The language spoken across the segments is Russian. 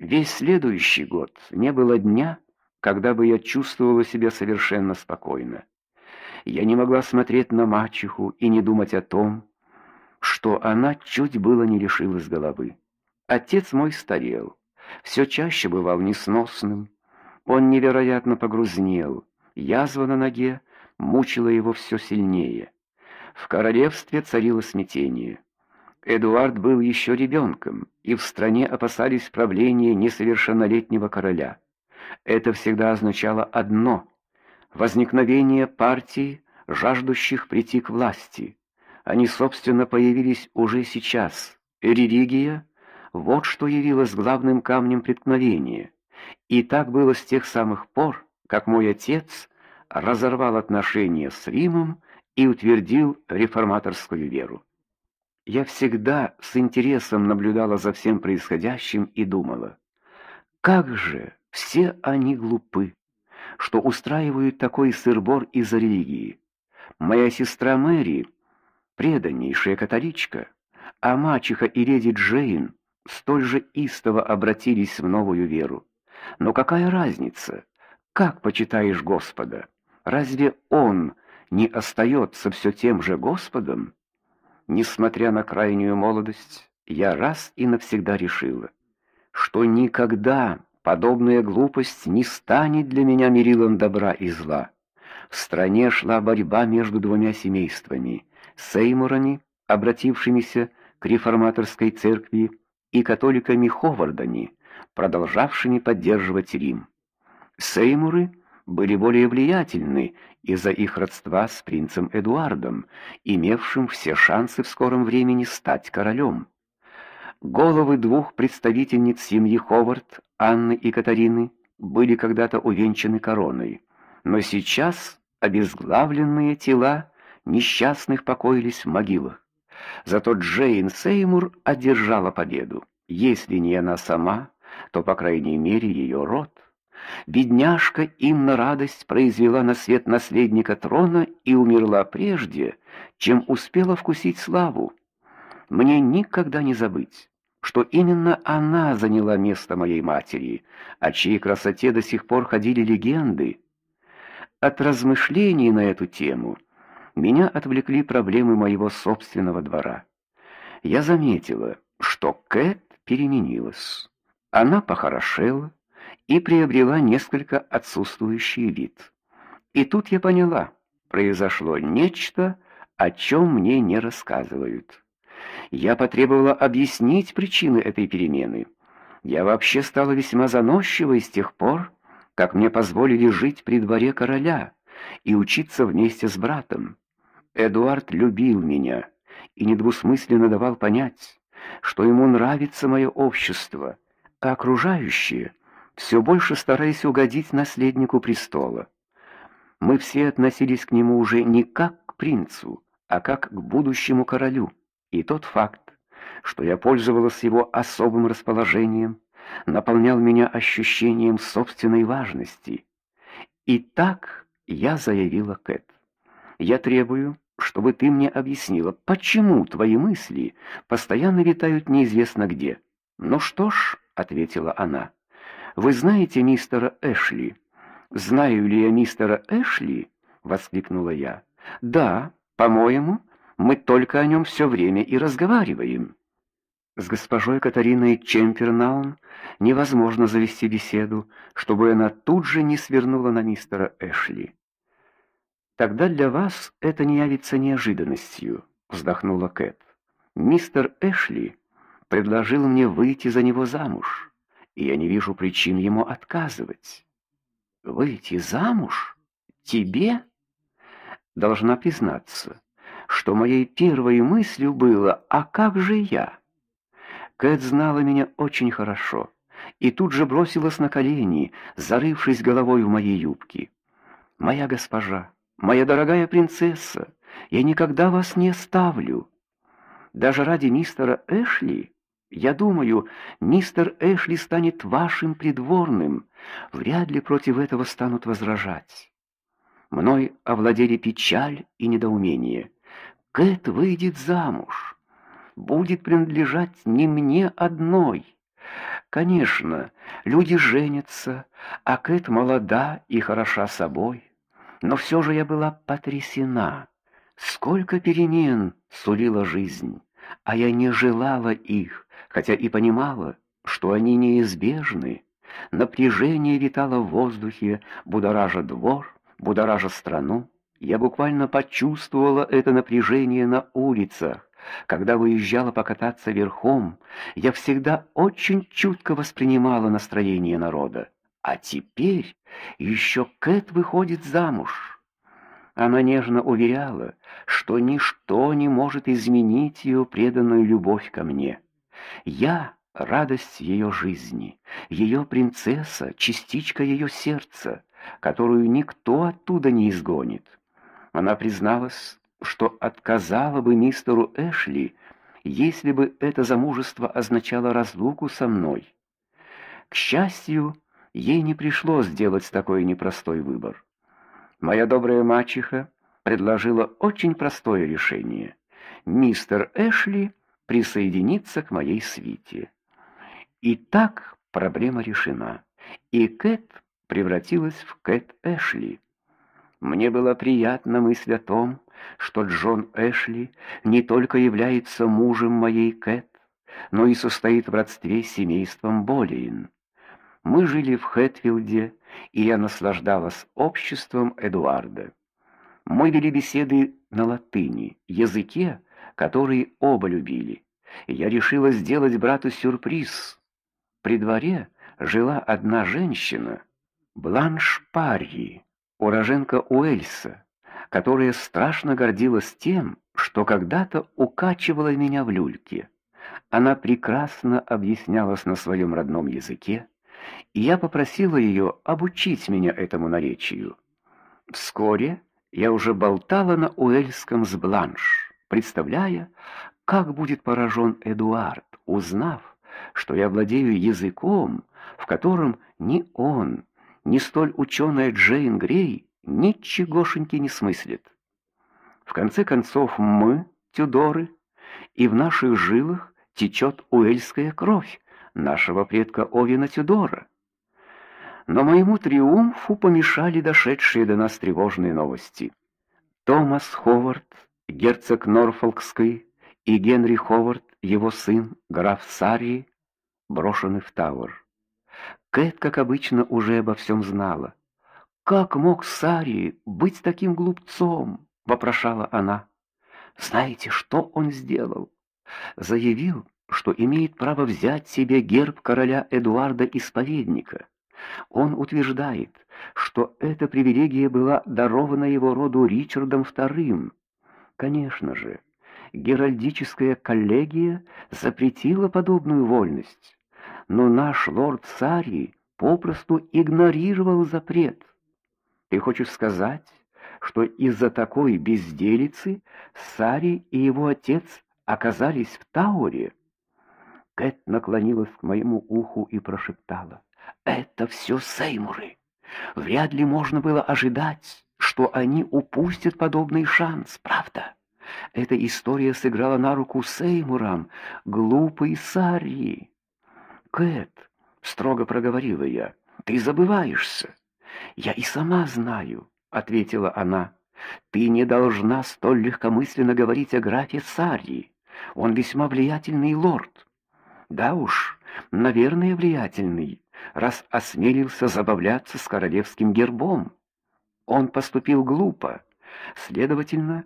Весь следующий год не было дня, когда бы я чувствовала себя совершенно спокойно. Я не могла смотреть на мачеху и не думать о том, что она чуть было не лишилась головы. Отец мой старел, все чаще бывал несносным. Он невероятно погрузнел, язва на ноге мучила его все сильнее. В королевстве царило смятение. Эдуард был еще ребенком, и в стране опасались правления несовершеннолетнего короля. Это всегда означало одно возникновение партий, жаждущих прийти к власти. Они, собственно, появились уже сейчас. Религия вот что явилось главным камнем преткновения. И так было с тех самых пор, как мой отец разорвал отношения с Римом и утвердил реформаторскую веру. Я всегда с интересом наблюдала за всем происходящим и думала: как же все они глупы, что устраивают такой сырбор из-за религии. Моя сестра Мэри преданнейшая католичка, а мачеха и леди Джейн столь же истово обратились в новую веру. Но какая разница? Как почитаешь Господа? Разве он не остается все тем же Господом? Несмотря на крайнюю молодость, я раз и навсегда решила, что никогда подобная глупость не станет для меня мерилом добра и зла. В стране шла борьба между двумя семействами: Сеймурами, обратившимися к реформаторской церкви, и католиками Ховардами, продолжавшими поддерживать Рим. Сеймуры были более влиятельны из-за их родства с принцем Эдуардом, имевшим все шансы в скором времени стать королем. Головы двух представительниц семьи Ховард, Анны и Катарины, были когда-то увенчаны короной, но сейчас обезглавленные тела несчастных покоились в могилах. Зато Джейн Сеймур одержала победу. Если не она сама, то по крайней мере ее род. Бедняжка им на радость произвела на свет наследника трона и умерла прежде, чем успела вкусить славу. Мне никогда не забыть, что именно она заняла место моей матери, о чьей красоте до сих пор ходили легенды. От размышлений на эту тему меня отвлекли проблемы моего собственного двора. Я заметила, что Кэт переменилась. Она похорошела, и приобрела несколько отсутствующий вид. И тут я поняла, произошло нечто, о чем мне не рассказывают. Я потребовала объяснить причины этой перемены. Я вообще стала весьма заносчивой с тех пор, как мне позволили жить при дворе короля и учиться вместе с братом. Эдуард любил меня и недвусмысленно давал понять, что ему нравится мое общество, а окружающие все больше стараясь угодить наследнику престола. Мы все относились к нему уже не как к принцу, а как к будущему королю. И тот факт, что я пользовалась его особым расположением, наполнял меня ощущением собственной важности. И так я заявила Кэт: "Я требую, чтобы ты мне объяснила, почему твои мысли постоянно витают неизвестно где". "Ну что ж", ответила она. Вы знаете мистера Эшли? Знаю ли я мистера Эшли? воскликнула я. Да, по-моему, мы только о нем все время и разговариваем. С госпожой Катариной Чемпернаун невозможно завести беседу, чтобы она тут же не свернула на мистера Эшли. Тогда для вас это не явится неожиданностью, вздохнула Кэт. Мистер Эшли предложил мне выйти за него замуж и я не вижу причин ему отказывать. Выйти замуж? Тебе? Должна признаться, что моей первой мыслью было: а как же я? Кэт знала меня очень хорошо и тут же бросилась на колени, зарывшись головой в мои юбки. Моя госпожа, моя дорогая принцесса, я никогда вас не оставлю. Даже ради мистера Эшли я думаю, мистер Эшли станет вашим придворным. Вряд ли против этого станут возражать. Мной овладели печаль и недоумение. Кэт выйдет замуж, будет принадлежать не мне одной. Конечно, люди женятся, а Кэт молода и хороша собой, но все же я была потрясена. Сколько перемен сулила жизнь, а я не желала их, хотя и понимала, что они неизбежны. Напряжение витало в воздухе, будоража двор, будоража страну. Я буквально почувствовала это напряжение на улицах. Когда выезжала покататься верхом, я всегда очень чутко воспринимала настроение народа. А теперь еще Кэт выходит замуж. Она нежно уверяла, что ничто не может изменить ее преданную любовь ко мне. Я радость ее жизни, ее принцесса, частичка ее сердца, которую никто оттуда не изгонит. Она призналась, что отказала бы мистеру Эшли, если бы это замужество означало разлуку со мной. К счастью, ей не пришлось сделать такой непростой выбор. Моя добрая мачеха предложила очень простое решение. Мистер Эшли присоединится к моей свите. И так проблема решена, и Кэт превратилась в Кэт Эшли. Мне было приятно мысль о том, что Джон Эшли не только является мужем моей Кэт, но и состоит в родстве с семейством Болейн. Мы жили в Хэтфилде, и я наслаждалась обществом Эдуарда. Мы вели беседы на латыни, языке, который оба любили. Я решила сделать брату сюрприз. При дворе жила одна женщина, Бланш Парри, уроженка Уэльса, которая страшно гордилась тем, что когда-то укачивала меня в люльке. Она прекрасно объяснялась на своем родном языке, и я попросила ее обучить меня этому наречию. Вскоре я уже болтала на уэльском с Бланш, представляя, как будет поражен Эдуард, узнав, что я владею языком, в котором ни он, ни столь ученая Джейн Грей ничегошеньки не смыслит. В конце концов мы, Тюдоры, и в наших жилах течет уэльская кровь нашего предка Овина Тюдора. Но моему триумфу помешали дошедшие до нас тревожные новости. Томас Ховард, герцог Норфолкский, и Генри Ховард, его сын, граф Сарри, брошены в Тауэр. Кэт, как обычно, уже обо всем знала. Как мог Сари быть таким глупцом, вопрошала она. Знаете, что он сделал? Заявил, что имеет право взять себе герб короля Эдуарда Исповедника. Он утверждает, что эта привилегия была дарована его роду Ричардом II. Конечно же, геральдическая коллегия запретила подобную вольность, но наш лорд Сари попросту игнорировал запрет. Ты хочешь сказать, что из-за такой безделицы Сари и его отец оказались в Тауре? Кэт наклонилась к моему уху и прошептала: "Это все Сеймуры. Вряд ли можно было ожидать, что они упустят подобный шанс, правда?" Эта история сыграла на руку Сеймурам, глупый Сари. "Кэт", строго проговорила я. "Ты забываешься. Я и сама знаю, ответила она. Ты не должна столь легкомысленно говорить о графе Сарри. Он весьма влиятельный лорд. Да уж, наверное, влиятельный, раз осмелился забавляться с королевским гербом. Он поступил глупо. Следовательно,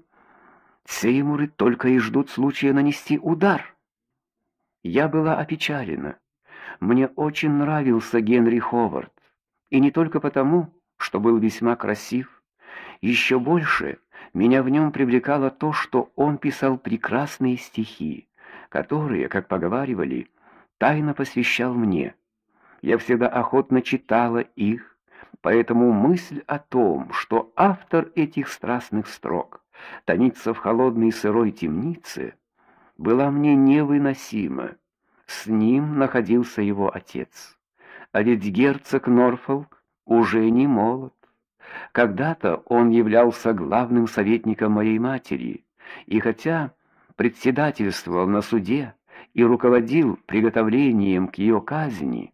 Сеймуры только и ждут случая нанести удар. Я была опечалена. Мне очень нравился Генри Ховард. И не только потому, что был весьма красив, еще больше меня в нем привлекало то, что он писал прекрасные стихи, которые, как поговаривали, тайно посвящал мне. Я всегда охотно читала их, поэтому мысль о том, что автор этих страстных строк томится в холодной сырой темнице, была мне невыносима. С ним находился его отец. А ведь герцог Норфолк уже не молод. Когда-то он являлся главным советником моей матери, и хотя председательствовал на суде и руководил приготовлением к ее казни,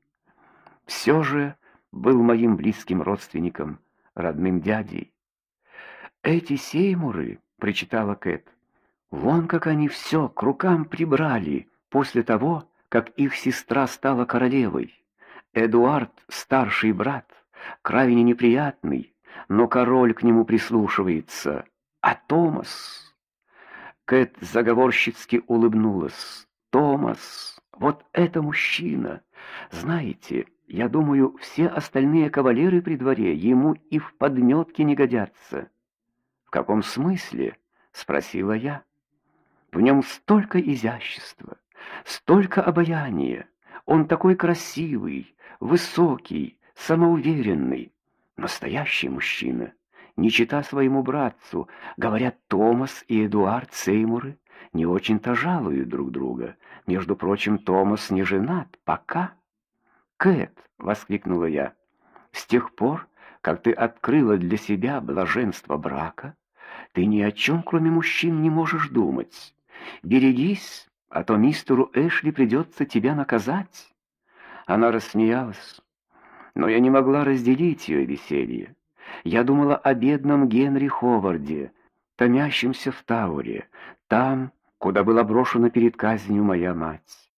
все же был моим близким родственником, родным дядей. Эти сеймуры, прочитала Кэт. Вон как они все к рукам прибрали после того, как их сестра стала королевой. Эдуард, старший брат, крайне неприятный, но король к нему прислушивается. А Томас Кэт заговорщицки улыбнулась. Томас, вот это мужчина. Знаете, я думаю, все остальные кавалеры при дворе ему и в подметке не годятся. В каком смысле? спросила я. В нем столько изящества, столько обаяния. Он такой красивый, высокий, самоуверенный, настоящий мужчина. Не чита своему братцу, говорят, Томас и Эдуард Сеймуры не очень-то жалуют друг друга. Между прочим, Томас не женат пока. Кэт, воскликнула я. С тех пор, как ты открыла для себя блаженство брака, ты ни о чем, кроме мужчин, не можешь думать. Берегись, а то мистеру Эшли придется тебя наказать. Она рассмеялась, но я не могла разделить ее веселье. Я думала о бедном Генри Ховарде, томящемся в Тауре, там, куда была брошена перед казнью моя мать.